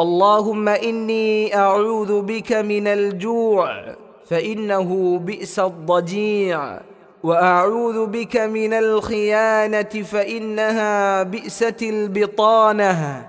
اللهم إني أعوذ بك من الجوع فإنه بئس الضجيع. وأعوذ بك من الخيانة فإنها بئست البطانة.